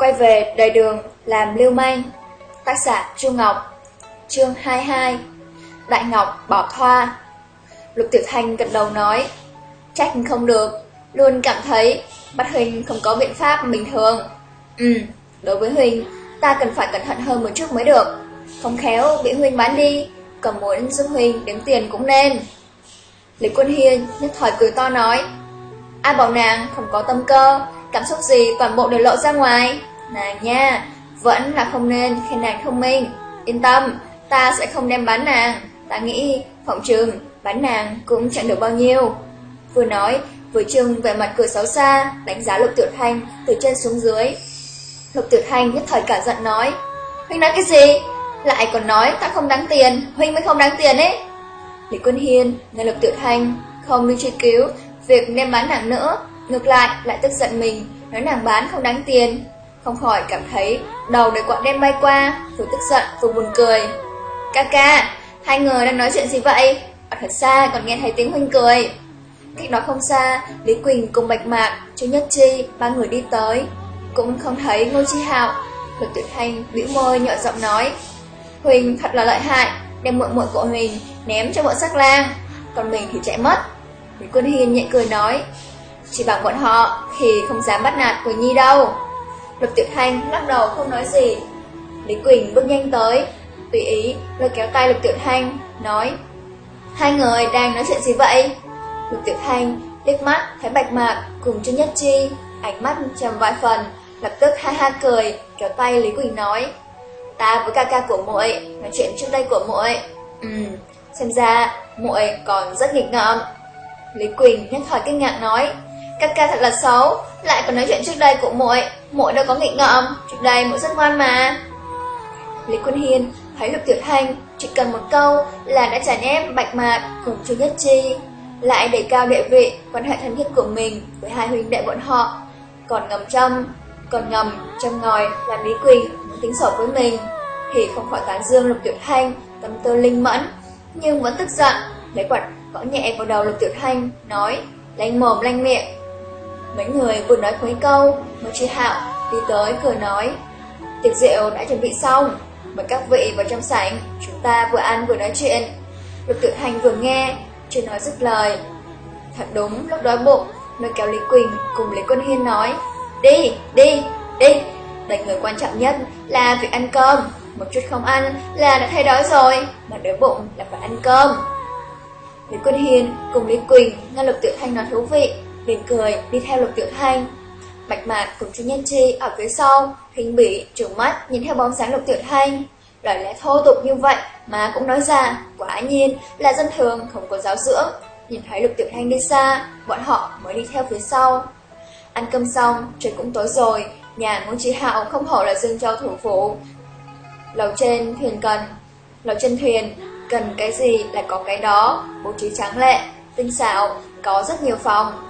Quay về đời đường làm lưu manh. Tác giả Chu Ngọc. Chương 22 Đại Ngọc bỏ thoa. Lục Tiểu Thanh gật đầu nói Trách không được Luôn cảm thấy bắt Huynh không có biện pháp bình thường. Ừ, đối với Huynh Ta cần phải cẩn thận hơn một chút mới được. Không khéo bị Huynh bán đi Còn muốn giúp Huynh đếm tiền cũng nên. Lý Quân Hiên nhất thời cười to nói Ai bảo nàng không có tâm cơ Cảm xúc gì toàn bộ đều lộ ra ngoài. Nàng nha, Vẫn là không nên khen nàng thông minh. Yên tâm, Ta sẽ không đem bán nàng. Ta nghĩ, phòng trường, bán nàng cũng chẳng được bao nhiêu. Vừa nói, Vừa trưng về mặt cười xấu xa, Đánh giá Lục Tiểu Thanh từ trên xuống dưới. Lục Tiểu Thanh nhất thời cả giận nói, Huynh nói cái gì? Lại còn nói ta không đáng tiền, Huynh mới không đáng tiền ấy. Lý Quân Hiên nghe Lục Tiểu Thanh Không đi truy cứu Việc đem bán nàng nữa, Ngược lại lại tức giận mình, Nói nàng bán không đáng tiền. Không khỏi cảm thấy đầu đầy quạ đen bay qua, Vừa tức giận, vừa buồn cười. Ca ca, Hai người đang nói chuyện gì vậy? Ở thật xa còn nghe thấy tiếng huynh cười. Cách đó không xa, Lý Quỳnh cùng Bạch Mạc, Chu Nhất Chi, Ba người đi tới. Cũng không thấy Ngô Chi Hạo. Lục Tuyệt Thanh bĩu môi nhỏ giọng nói, Huỳnh thật là lợi hại, Đem muội muội của Huỳnh ném cho bọn sắc lang, Còn mình thì chạy mất. Lý Quân Hiên nhẹ cười nói, Chỉ bằng bọn họ thì không dám bắt nạt Quỳnh Nhi đâu. Lục Tiểu Thanh lắc đầu không nói gì Lý Quỳnh bước nhanh tới Tùy ý lôi kéo tay Lục Tiểu Thanh Nói Hai người đang nói chuyện gì vậy Lục Tiểu Thanh liếc mắt thấy Bạch Mạc cùng Trương Nhất Chi, ánh mắt trầm vài phần, lập tức ha ha cười, kéo tay Lý Quỳnh nói: "Ta với ca ca của muội nói chuyện trước đây của muội." "Ừm, xem ra muội còn rất nghịch ngợm." Lý Quỳnh nhất thời kinh ngạc nói: "Ca ca thật là xấu, lại còn nói chuyện trước đây của muội, muội đâu có nghịch ngợm, trước đây muội rất ngoan mà." Lý Quân Hiên thấy Lục Tiểu Thanh chỉ cần một câu là đã chèn ép Bạch Mạc cùng Trương Nhất Chi lại để cao địa vị, quan hệ thân thiết của mình với hai huynh đệ bọn họ. Còn ngầm châm, còn ngầm châm ngòi làm Lý quỳ muốn tính sổ với mình, thì không khỏi tán dương Lục Tiểu Thanh, tâm tư linh mẫn, nhưng vẫn tức giận, lấy quạt gõ nhẹ vào đầu Lục Tiểu Thanh, nói, lanh mồm lanh miệng. Mấy người vừa nói mấy câu, một chi hạo đi tới cười nói, tiệc rượu đã chuẩn bị xong, mời các vị vào trong sảnh, chúng ta vừa ăn vừa nói chuyện. Lục tự hành vừa nghe, chưa nói dứt lời. Thật đúng, lúc đói bụng, nơi kéo Lý Quỳnh cùng Lý Quân Hiên nói, đi, đi, đi. Đây người quan trọng nhất là việc ăn cơm. Một chút không ăn là đã thấy đói rồi, mà đói bụng là phải ăn cơm. Lý Quân Hiên cùng Lý Quỳnh nghe Lục tự Thanh nói thú vị, mỉm cười đi theo Lục Tiểu Thanh. Bạch Mạc cùng Chu Nhân Chi ở phía sau, khinh bỉ, trừng mắt nhìn theo bóng sáng Lục Tiểu Thanh. Lời lẽ thô tục như vậy mà cũng nói ra, quả nhiên là dân thường không có giáo dưỡng. Nhìn thấy Lục Tiểu Thanh đi xa, bọn họ mới đi theo phía sau. Ăn cơm xong, trời cũng tối rồi, nhà ngôn trí hạo không hổ là Dương Châu thủ phủ. Lầu trên thuyền cần, lầu trên thuyền, cần cái gì là có cái đó, bố trí tráng lệ, tinh xảo, có rất nhiều phòng.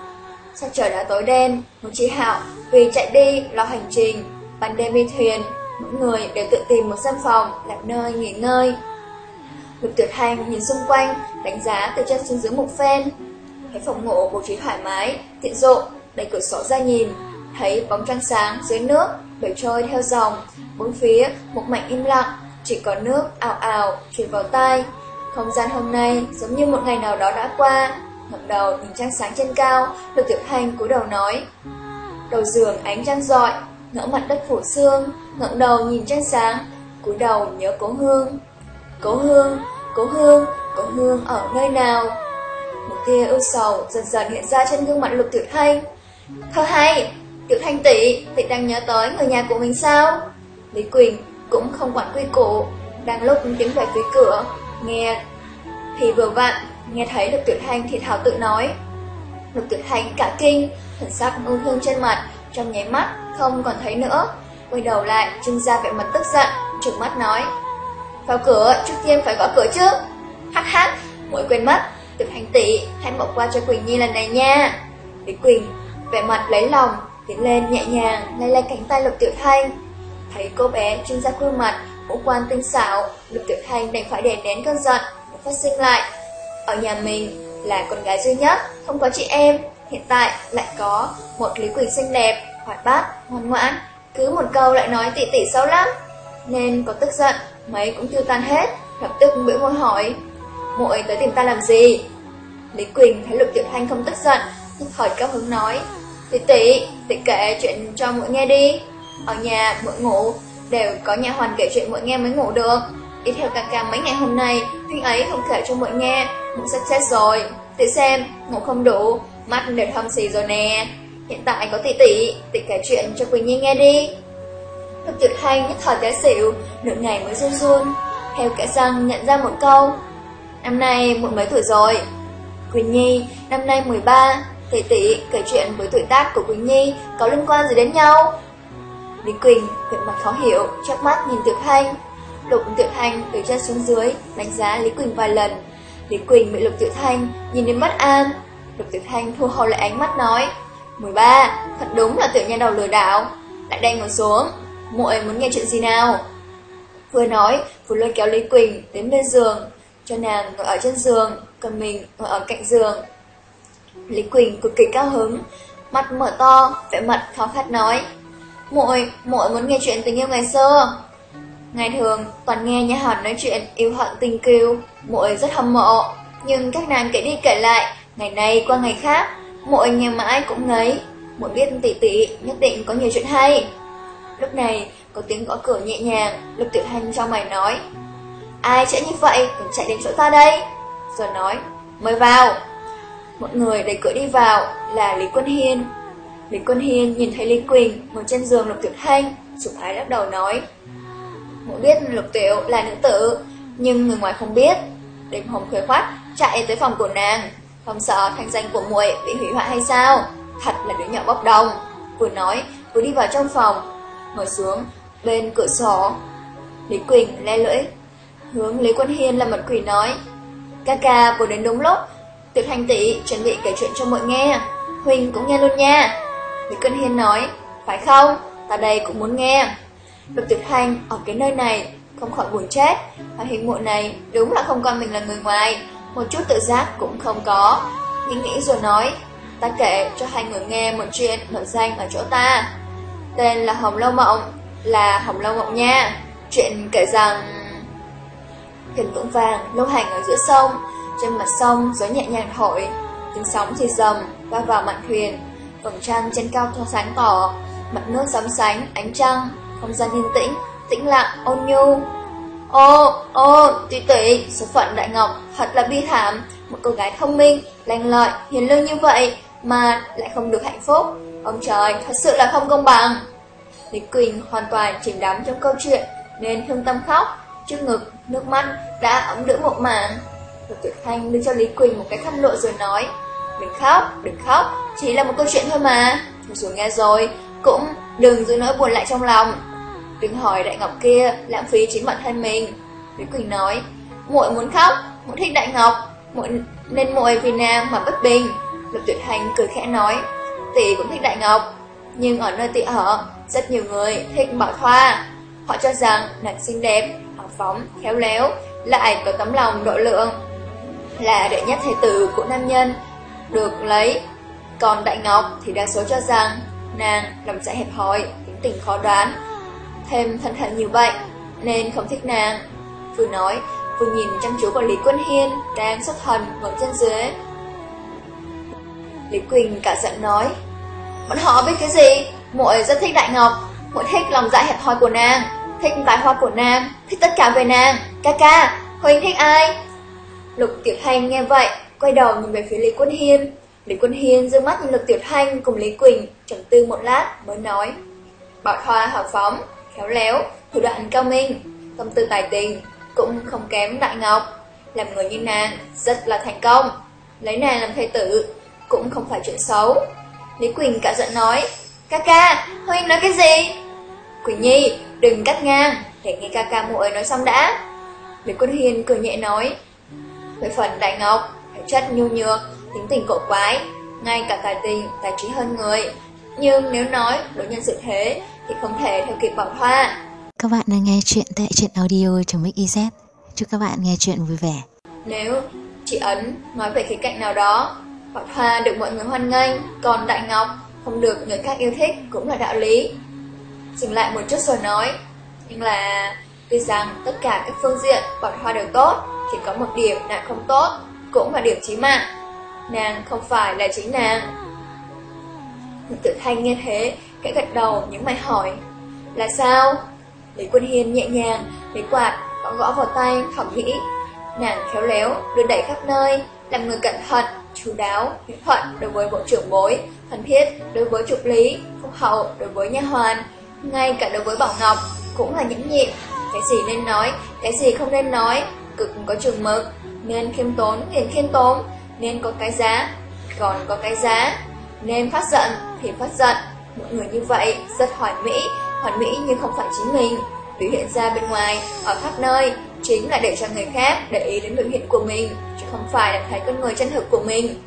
Sao trời đã tối đen, Một chị hạo vì chạy đi lo hành trình, ban đêm đi thuyền, mỗi người đều tự tìm một gian phòng làm nơi nghỉ ngơi. Lục Tuyệt Hành nhìn xung quanh, đánh giá từ chân xuống dưới một phen. Thấy phòng ngủ bố trí thoải mái, tiện dụng, đẩy cửa sổ ra nhìn, thấy bóng trăng sáng dưới nước, bể trôi theo dòng, bốn phía một mảnh im lặng, chỉ có nước ảo ảo truyền vào tai. Không gian hôm nay giống như một ngày nào đó đã qua, ngẩng đầu nhìn trăng sáng trên cao, Lục Tiểu Hành cúi đầu nói: "Đầu giường ánh trăng rọi, ngỡ mặt đất phủ xương, ngẩng đầu nhìn trăng sáng, cúi đầu nhớ Cố Hương. Cố Hương, Cố Hương, Cố Hương ở nơi nào? Một tia ưu sầu dần dần hiện ra trên gương mặt Lục Tiểu Thanh. Thơ hay, Tiểu Thanh tỷ, tỷ đang nhớ tới người nhà của mình sao? Lý Quỳnh cũng không quản quy củ, đang lúc tiếng về phía cửa, nghe thì vừa vặn nghe thấy Lục Tiểu Thanh thì thảo tự nói. Lục Tiểu Thanh cả kinh, thần sắc ưu thương trên mặt, trong nháy mắt không còn thấy nữa. Quay đầu lại, trưng ra vẻ mặt tức giận, trừng mắt nói. Vào cửa, trước tiên phải gõ cửa trước. Hắc hắc, mỗi quên mất, Tiểu Thanh tỷ, hãy bỏ qua cho Quỳnh Nhi lần này nha. Lý Quỳnh, vẻ mặt lấy lòng, tiến lên nhẹ nhàng, lay lay cánh tay Lục Tiểu Thanh. Thấy cô bé trưng ra khuôn mặt, ngũ quan tinh xảo, Lục Tiểu Thanh đành phải đè nén cơn giận, phát sinh lại. Ở nhà mình là con gái duy nhất, không có chị em, hiện tại lại có một Lý Quỳnh xinh đẹp, hoạt bát, ngoan ngoãn, cứ một câu lại nói tỉ tỉ xấu lắm, nên có tức giận, mấy cũng tiêu tan hết, lập tức bữa môi hỏi, muội tới tìm ta làm gì? Lý Quỳnh thấy Lục Tiểu Thanh không tức giận, nhất thời cao hứng nói, tỉ tỉ, tỉ kể chuyện cho muội nghe đi. Ở nhà muội ngủ, đều có nhà hoàn kể chuyện muội nghe mới ngủ được. Đi theo ca ca mấy ngày hôm nay, huynh ấy không kể cho muội nghe, muội sắp chết rồi. Tỷ xem, ngủ không đủ, mắt đều thâm xì rồi nè. Hiện tại có tỷ tỷ, tỷ kể chuyện cho Quỳnh Nhi nghe đi. Lục Tiểu Thanh nhất thời té xỉu, nửa ngày mới run run. Theo kẻ răng nhận ra một câu. Năm nay muội mấy tuổi rồi? Quỳnh Nhi, năm nay 13, tỷ tỷ kể chuyện với tuổi tác của Quỳnh Nhi có liên quan gì đến nhau? Lý Quỳnh gật mặt khó hiểu, chắc mắt nhìn Tiểu Thanh. Lục Tiểu Thanh từ trên xuống dưới, đánh giá Lý Quỳnh vài lần. Lý Quỳnh bị Lục Tiểu Thanh nhìn đến mất an. Lục Tiểu Thanh thu hồi lại ánh mắt nói, 13, thật đúng là tiểu nha đầu lừa đảo. Lại đây ngồi xuống, muội muốn nghe chuyện gì nào? Vừa nói, vừa lôi kéo Lý Quỳnh đến bên giường, cho nàng ngồi ở trên giường, còn mình ngồi ở cạnh giường. Lý Quỳnh cực kỳ cao hứng, mắt mở to, vẻ mặt khó khát nói, muội muội muốn nghe chuyện tình yêu ngày xưa. Ngày thường, toàn nghe nhà hòn nói chuyện yêu hận tình kiêu muội rất hâm mộ, nhưng các nàng kể đi kể lại, ngày này qua ngày khác, muội nghe mãi cũng ngấy, muội biết tỷ tỷ nhất định có nhiều chuyện hay. Lúc này, có tiếng gõ cửa nhẹ nhàng, Lục Tiểu Thanh trong mày nói, ai chạy như vậy, còn chạy đến chỗ ta đây? Rồi nói, mời vào. Một người đẩy cửa đi vào là Lý Quân Hiên. Lý Quân Hiên nhìn thấy Lý Quỳnh ngồi trên giường Lục Tiểu Thanh, chủ thái lắc đầu nói, Biết Lục Tiểu là nữ tử, nhưng người ngoài không biết. Đêm hồng khuya khoát, chạy tới phòng của nàng, không sợ thanh danh của muội bị hủy hoại hay sao? Thật là đứa nhỏ bốc đồng. Vừa nói, vừa đi vào trong phòng, ngồi xuống bên cửa sổ. Lý Quỳnh le lưỡi, hướng Lý Quân Hiên là mật quỷ nói, ca ca vừa đến đúng lúc, Tiểu Thanh tỷ chuẩn bị kể chuyện cho mọi nghe, Huỳnh cũng nghe luôn nha. Lý Quân Hiên nói, phải không? Ta đây cũng muốn nghe. Lục tuyệt hành ở cái nơi này không khỏi buồn chết, và hình muội này đúng là không coi mình là người ngoài, một chút tự giác cũng không có. Nghĩ nghĩ rồi nói, ta kể cho hai người nghe một chuyện nổi danh ở chỗ ta. Tên là Hồng Lâu Mộng, là Hồng Lâu Mộng nha. Chuyện kể rằng... Thuyền vững vàng lâu hành ở giữa sông, trên mặt sông gió nhẹ nhàng thổi, tiếng sóng thì rầm va vào mạn thuyền, vầng trăng trên cao thoa sáng tỏ, mặt nước sóng sánh ánh trăng, không gian yên tĩnh, tĩnh lặng, ôn nhu. Ô, ô, tỷ tỷ, số phận Đại Ngọc thật là bi thảm, một cô gái thông minh, lành lợi, hiền lương như vậy mà lại không được hạnh phúc. Ông trời, thật sự là không công bằng. Lý Quỳnh hoàn toàn chìm đắm trong câu chuyện nên thương tâm khóc, trước ngực, nước mắt đã ấm đỡ một màn. Lục Tuyệt Thanh đưa cho Lý Quỳnh một cái khăn lụa rồi nói, đừng khóc, đừng khóc, chỉ là một câu chuyện thôi mà. Thôi rồi nghe rồi, cũng đừng giữ nỗi buồn lại trong lòng. Đừng hỏi Đại Ngọc kia lãng phí chính bản thân mình. Lý Quỳnh nói, muội muốn khóc, muội thích Đại Ngọc, muội nên muội vì nam mà bất bình. Lục Tuyệt Hành cười khẽ nói, tỷ cũng thích Đại Ngọc, nhưng ở nơi tỷ ở, rất nhiều người thích Bảo Thoa. Họ cho rằng nàng xinh đẹp, hào phóng, khéo léo, lại có tấm lòng độ lượng, là đệ nhất thể tử của nam nhân, được lấy. Còn Đại Ngọc thì đa số cho rằng nàng lòng dạ hẹp hòi, tính tình khó đoán, thêm thân thận nhiều vậy, nên không thích nàng. Vừa nói, vừa nhìn chăm chú vào Lý Quân Hiên đang xuất thần ngồi trên dưới. Lý Quỳnh cả giận nói, bọn họ biết cái gì? Muội rất thích Đại Ngọc, muội thích lòng dạ hẹp hòi của nàng, thích tài hoa của nàng, thích tất cả về nàng. Ca ca, Huynh thích ai? Lục Tiểu Thanh nghe vậy, quay đầu nhìn về phía Lý Quân Hiên. Lý Quân Hiên dương mắt nhìn Lục Tiểu Thanh cùng Lý Quỳnh, trầm tư một lát mới nói. Bảo Thoa hào phóng, khéo léo, thủ đoạn cao minh, tâm tư tài tình, cũng không kém Đại Ngọc. Làm người như nàng, rất là thành công. Lấy nàng làm thê tử, cũng không phải chuyện xấu. Lý Quỳnh cả giận nói, ca ca, Huynh nói cái gì? Quỳnh Nhi, đừng cắt ngang, để nghe ca ca muội nói xong đã. Lý Quân Hiền cười nhẹ nói, về phần Đại Ngọc, thể chất nhu nhược, tính tình cổ quái, ngay cả tài tình, tài trí hơn người. Nhưng nếu nói đối nhân sự thế thì không thể theo kịp bảo hoa. Các bạn đang nghe chuyện tại truyện audio.mix.iz. Chúc các bạn nghe chuyện vui vẻ. Nếu chị Ấn nói về khía cạnh nào đó, Bảo Hoa được mọi người hoan nghênh, còn Đại Ngọc không được người khác yêu thích cũng là đạo lý. dừng lại một chút rồi nói. Nhưng là, tuy rằng tất cả các phương diện bọn hoa đều tốt, chỉ có một điểm nàng không tốt, cũng là điểm chí mạng. Nàng không phải là chính nàng. Tự thanh nghe thế, Kẻ gật đầu những mày hỏi. Là sao? Lý Quân Hiên nhẹ nhàng, lấy quạt, gõ gõ vào tay, thẩm nghĩ. Nàng khéo léo, đưa đẩy khắp nơi, làm người cẩn thận, chú đáo, hiếu thuận đối với bộ trưởng bối, thân thiết đối với trục lý, phúc hậu đối với nha hoàn, ngay cả đối với Bảo Ngọc cũng là nhẫn nhịn. Cái gì nên nói, cái gì không nên nói, cực có trường mực, nên khiêm tốn, liền khiêm tốn, nên có cái giá, còn có cái giá, nên phát giận thì phát giận. Mọi người như vậy rất hoàn mỹ, hoàn mỹ nhưng không phải chính mình. Biểu hiện ra bên ngoài, ở khắp nơi, chính là để cho người khác để ý đến biểu hiện của mình, chứ không phải là thấy con người chân thực của mình.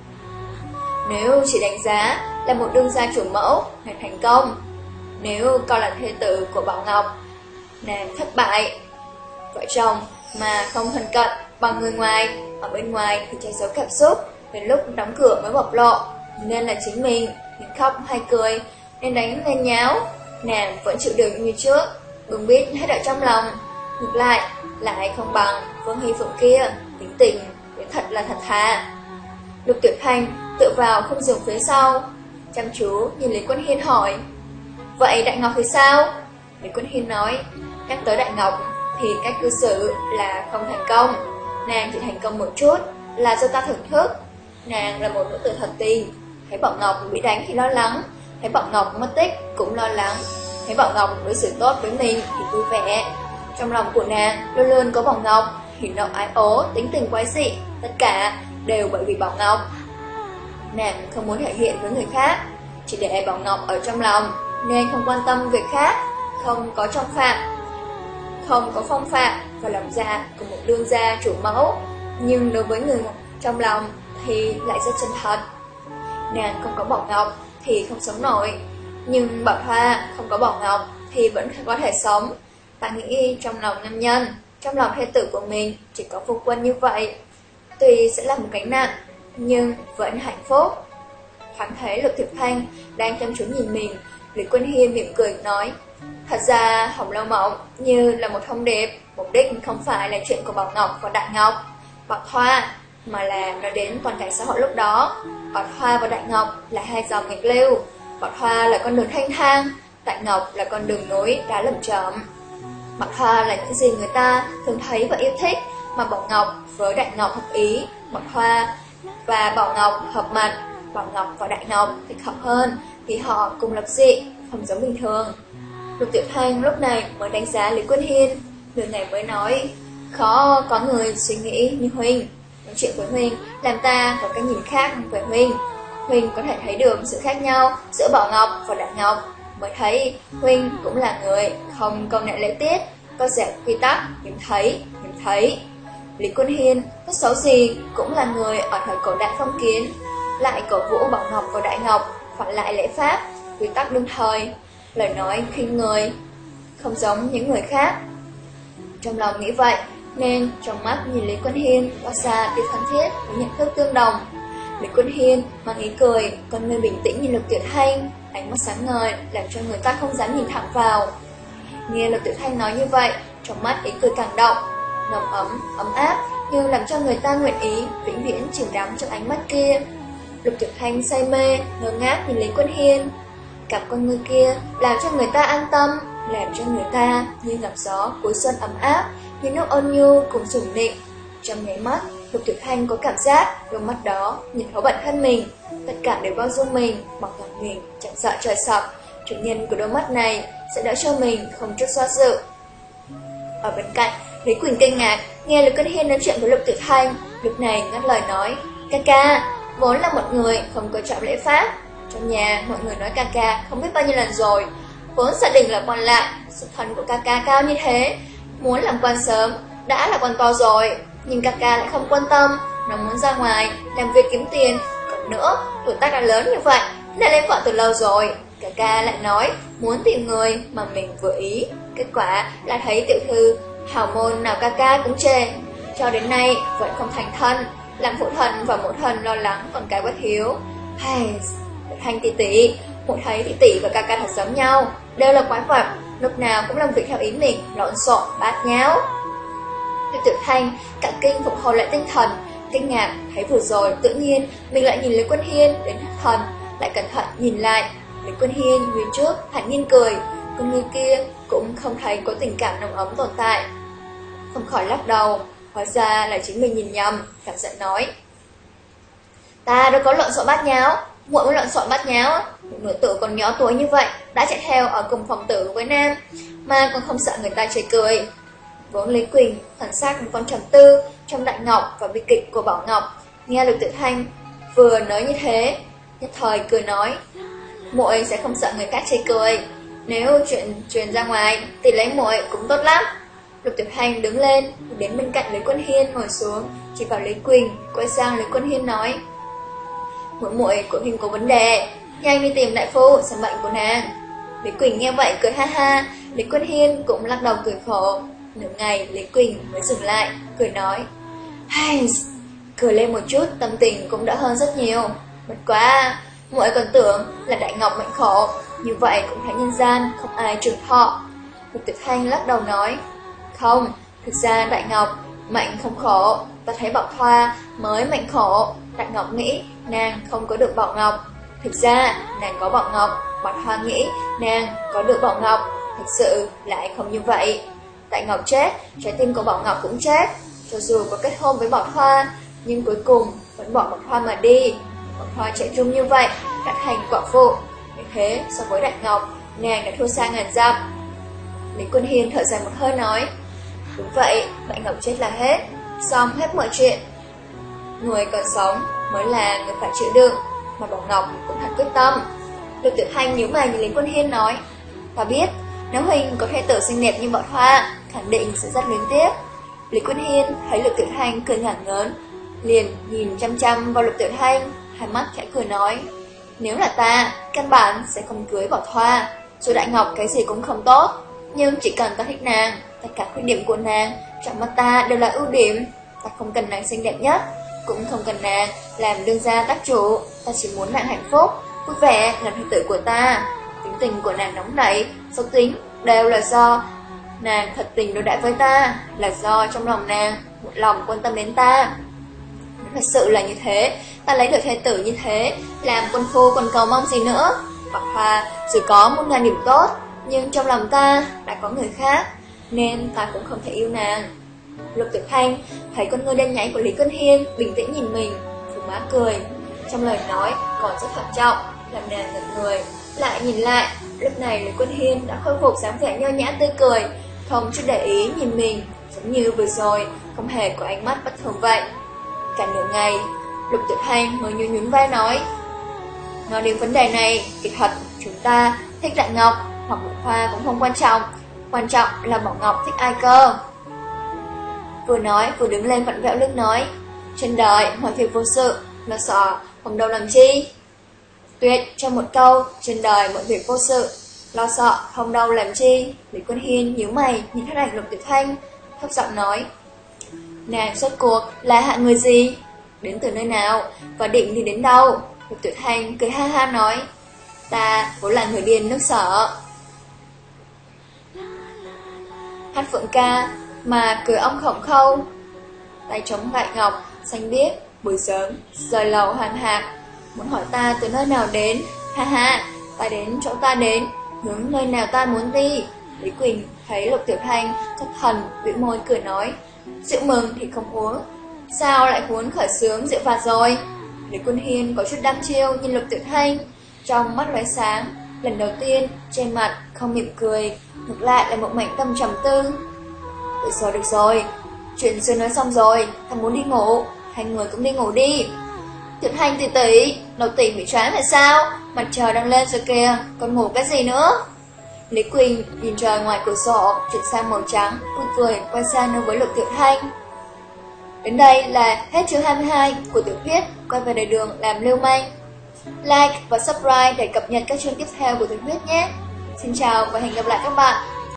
Nếu chỉ đánh giá là một đương gia chủ mẫu, hay thành công. Nếu coi là thê tử của Bảo Ngọc, nàng thất bại. Vợ chồng mà không thân cận bằng người ngoài, ở bên ngoài thì che giấu cảm xúc, đến lúc đóng cửa mới bộc lộ. Nên là chính mình, nên khóc hay cười, nên đánh nên nháo, nàng vẫn chịu đựng như trước, bừng biết hết ở trong lòng. Ngược lại, lại không bằng Vương Hy Phượng kia, tính tình, đến thật là thật thà. Lục tuyệt Thanh tựa vào không giường phía sau, chăm chú nhìn Lý Quân Hiên hỏi. Vậy Đại Ngọc thì sao? Lý Quân Hiên nói, nhắc tới Đại Ngọc thì cách cư xử là không thành công. Nàng chỉ thành công một chút là do ta thưởng thức. Nàng là một nữ tử thật tình, thấy Bảo Ngọc bị đánh thì lo lắng, thấy Bảo Ngọc mất tích cũng lo lắng, thấy Bảo Ngọc đối xử tốt với mình thì vui vẻ. Trong lòng của nàng luôn luôn có Bảo Ngọc, hỉ động ái ố, tính tình quái dị, tất cả đều bởi vì Bảo Ngọc. Nàng không muốn thể hiện với người khác, chỉ để Bảo Ngọc ở trong lòng, nên không quan tâm việc khác, không có trong phạm, không có phong phạm và lòng da của một đương gia chủ mẫu, nhưng đối với người trong lòng thì lại rất chân thật. Nàng không có Bảo Ngọc thì không sống nổi, nhưng Bảo Hoa không có bỏ Ngọc thì vẫn có thể sống. Ta nghĩ trong lòng nam nhân, trong lòng thê tử của mình chỉ có phu quân như vậy. Tuy sẽ là một gánh nặng, nhưng vẫn hạnh phúc. Thoáng thấy Lục Thiệp Thanh đang chăm chú nhìn mình, Lý Quân Hiên mỉm cười nói, Thật ra Hồng Lâu Mộng như là một thông điệp, mục đích không phải là chuyện của Bảo Ngọc và Đại Ngọc, Bảo Thoa, mà là nói đến toàn cảnh xã hội lúc đó bọt hoa và Đại Ngọc là hai dòng nghịch lưu, bọt hoa là con đường thanh thang, Đại Ngọc là con đường nối đá lầm chậm. bọt hoa là những gì người ta thường thấy và yêu thích, mà Bảo Ngọc với Đại Ngọc hợp ý, bọt hoa và Bảo Ngọc hợp mặt, Bảo Ngọc và Đại Ngọc thích hợp hơn vì họ cùng lập dị, không giống bình thường. Lục Tiểu Thanh lúc này mới đánh giá Lý Quân Hiên, người này mới nói, khó có người suy nghĩ như Huynh. Chuyện với Huynh làm ta có cái nhìn khác về Huynh. Huynh có thể thấy được sự khác nhau giữa Bảo Ngọc và Đại Ngọc. Mới thấy Huynh cũng là người không công nệ lễ tiết, có dẹp quy tắc, hiếm thấy, hiếm thấy. Lý Quân Hiên, bất xấu gì, cũng là người ở thời cổ đại phong kiến, lại cổ vũ Bảo Ngọc và Đại Ngọc, phản lại lễ pháp, quy tắc đương thời, lời nói khinh người, không giống những người khác. Trong lòng nghĩ vậy, nên trong mắt nhìn Lý Quân Hiên qua xa điều thân thiết với nhận thức tương đồng. Lý Quân Hiên mang ý cười, con người bình tĩnh nhìn Lục Tiểu Thanh, ánh mắt sáng ngời làm cho người ta không dám nhìn thẳng vào. Nghe Lục Tiểu Thanh nói như vậy, trong mắt ý cười càng động, nồng ấm, ấm áp như làm cho người ta nguyện ý vĩnh viễn chìm đắm trong ánh mắt kia. Lục Tiểu Thanh say mê, ngơ ngác nhìn Lý Quân Hiên. Cặp con người kia làm cho người ta an tâm, làm cho người ta như ngập gió cuối xuân ấm áp, những nước ôn nhu cùng sủng nịnh. Trong nháy mắt, Lục Thực Thanh có cảm giác đôi mắt đó nhìn thấu bản thân mình, tất cả đều bao dung mình, bằng lòng mình, chẳng sợ trời sập. Chủ nhân của đôi mắt này sẽ đỡ cho mình không chút xót dự. Ở bên cạnh, Lý Quỳnh kinh ngạc, nghe Lục Cân Hiên nói chuyện với Lục Thực Thanh, lúc này ngắt lời nói, ca ca, vốn là một người không coi trọng lễ pháp. Trong nhà, mọi người nói ca ca không biết bao nhiêu lần rồi, vốn gia đình là còn lại, sự thân của ca ca cao như thế, muốn làm quan sớm, đã là quan to rồi, nhưng ca ca lại không quan tâm, nó muốn ra ngoài, làm việc kiếm tiền. Còn nữa, tuổi tác đã lớn như vậy, đã lên vợ từ lâu rồi. Ca ca lại nói, muốn tìm người mà mình vừa ý. Kết quả là thấy tiểu thư, hào môn nào ca ca cũng chê. Cho đến nay, vẫn không thành thân, làm phụ thần và mẫu thần lo lắng còn cái bất hiếu. Hay, thanh tỷ tỷ, mụ thấy tỷ tỷ và ca ca thật giống nhau, đều là quái vật, lúc nào cũng làm việc theo ý mình, lộn xộn, bát nháo. Lục Tiểu Thanh cả kinh phục hồi lại tinh thần, kinh ngạc thấy vừa rồi tự nhiên mình lại nhìn Lý Quân Hiên đến thất thần, lại cẩn thận nhìn lại, Lý Quân Hiên như trước hẳn nhiên cười, con người kia cũng không thấy có tình cảm nồng ấm tồn tại. Không khỏi lắc đầu, hóa ra là chính mình nhìn nhầm, cảm giận nói. Ta đâu có lộn xộn bát nháo, muội mới lộn xộn bát nháo, một nữ tử còn nhỏ tuổi như vậy đã chạy theo ở cùng phòng tử với nam, mà còn không sợ người ta chê cười. Vốn Lý Quỳnh thần sắc một con trầm tư trong đại ngọc và bi kịch của Bảo Ngọc, nghe Lục Tự Thanh vừa nói như thế, nhất thời cười nói, muội sẽ không sợ người khác chê cười, nếu chuyện truyền ra ngoài thì lấy muội cũng tốt lắm. Lục Tiểu Thanh đứng lên, đến bên cạnh Lý Quân Hiên ngồi xuống, chỉ vào Lý Quỳnh, quay sang Lý Quân Hiên nói: "Muội muội của Hiên có vấn đề, nhanh đi tìm đại phu xem bệnh của nàng." Lý Quỳnh nghe vậy cười ha ha, Lý Quân Hiên cũng lắc đầu cười khổ. Nửa ngày Lý Quỳnh mới dừng lại, cười nói: "Hay, cười lên một chút, tâm tình cũng đã hơn rất nhiều. Bất quá, mỗi còn tưởng là Đại Ngọc mệnh khổ, như vậy cũng thấy nhân gian không ai trường thọ." Một Tuyệt Thanh lắc đầu nói: không, thực ra Đại Ngọc, mạnh không khổ, ta thấy Bảo Thoa mới mạnh khổ. Đại Ngọc nghĩ nàng không có được Bảo Ngọc. Thực ra, nàng có bọn Ngọc, bọn hoa nghĩ nàng có được bọn Ngọc. Thực sự lại không như vậy. Đại Ngọc chết, trái tim của bọn Ngọc cũng chết. Cho dù có kết hôn với bọn hoa, nhưng cuối cùng vẫn bỏ bọn hoa mà đi. bọn hoa chạy trung như vậy, đã thành quả phụ. Vì thế, so với Đại Ngọc, nàng đã thua xa ngàn dặm. Lý Quân Hiên thở dài một hơi nói, Đúng vậy, bạn Ngọc chết là hết, xong hết mọi chuyện. Người còn sống mới là người phải chịu đựng, mà Bảo Ngọc cũng thật quyết tâm. Lục Tiểu Thanh nhíu mày nhìn Lý Quân Hiên nói, ta biết, nếu Huynh có thể tử xinh đẹp như bọn hoa, khẳng định sẽ rất luyến tiếp. Lý Quân Hiên thấy Lục Tiểu Thanh cười ngả ngớn, liền nhìn chăm chăm vào Lục Tiểu Thanh, hai mắt khẽ cười nói, nếu là ta, căn bản sẽ không cưới Bảo Thoa, dù Đại Ngọc cái gì cũng không tốt, nhưng chỉ cần ta thích nàng, tất cả khuyết điểm của nàng trong mắt ta đều là ưu điểm. Ta không cần nàng xinh đẹp nhất, cũng không cần nàng làm đương gia tác chủ. Ta chỉ muốn nàng hạnh phúc, vui vẻ làm thầy tử của ta. Tính tình của nàng nóng nảy, xấu tính đều là do nàng thật tình đối đãi với ta, là do trong lòng nàng một lòng quan tâm đến ta. Thật sự là như thế, ta lấy được thê tử như thế, làm quân phu còn cầu mong gì nữa. Hoặc Hoa dù có một ngàn điểm tốt, nhưng trong lòng ta đã có người khác, nên ta cũng không thể yêu nàng. Lục Tử Thanh thấy con ngươi đen nháy của Lý Cân Hiên bình tĩnh nhìn mình, phủ má cười. Trong lời nói còn rất thận trọng, làm nàng ngẩn người. Lại nhìn lại, lúc này Lý Quân Hiên đã khôi phục dáng vẻ nho nhã tươi cười, không chút để ý nhìn mình, giống như vừa rồi, không hề có ánh mắt bất thường vậy. Cả nửa ngày, Lục Tử Thanh mới nhún nhún vai nói, Nói đến vấn đề này, kỳ thật chúng ta thích Đại Ngọc hoặc một hoa cũng không quan trọng, quan trọng là Bảo Ngọc thích ai cơ. Vừa nói vừa đứng lên vặn vẹo lưng nói, trên đời mọi việc vô sự, lo sợ, không đâu làm chi. Tuyệt cho một câu, trên đời mọi việc vô sự, lo sợ, không đâu làm chi. Lý Quân Hiên nhíu mày, nhìn thất ảnh lục tuyệt thanh, thấp giọng nói. Nàng xuất cuộc là hạ người gì? Đến từ nơi nào? Và định đi đến đâu? Lục tuyệt thanh cười ha ha nói. Ta vốn là người điên nước sở. hát phượng ca, mà cười ông khổng khâu. Tay chống gại ngọc, xanh biếc, buổi sớm, rời lầu hàn hạc. Muốn hỏi ta từ nơi nào đến, ha ha, ta đến chỗ ta đến, hướng nơi nào ta muốn đi. Lý Quỳnh thấy Lục Tiểu Thanh thất thần, bĩu môi cười nói, rượu mừng thì không uống, sao lại muốn khởi sướng rượu phạt rồi? Lý Quân Hiên có chút đam chiêu nhìn Lục Tiểu Thanh, trong mắt lóe sáng, lần đầu tiên trên mặt không mỉm cười, ngược lại là một mảnh tâm trầm tư. Được rồi, được rồi, chuyện xưa nói xong rồi, thằng muốn đi ngủ, hai người cũng đi ngủ đi. Tuyệt hành tỷ tỷ, đầu tỷ bị choáng phải sao? Mặt trời đang lên rồi kìa, còn ngủ cái gì nữa? Lý Quỳnh nhìn trời ngoài cửa sổ, chuyển sang màu trắng, vui cười, quay sang nơi với Lục Tiểu Thanh. Đến đây là hết chương 22 của tiểu thuyết Quay về đời đường làm lưu manh. Like và subscribe để cập nhật các chương tiếp theo của tiểu thuyết nhé. Xin chào và hẹn gặp lại các bạn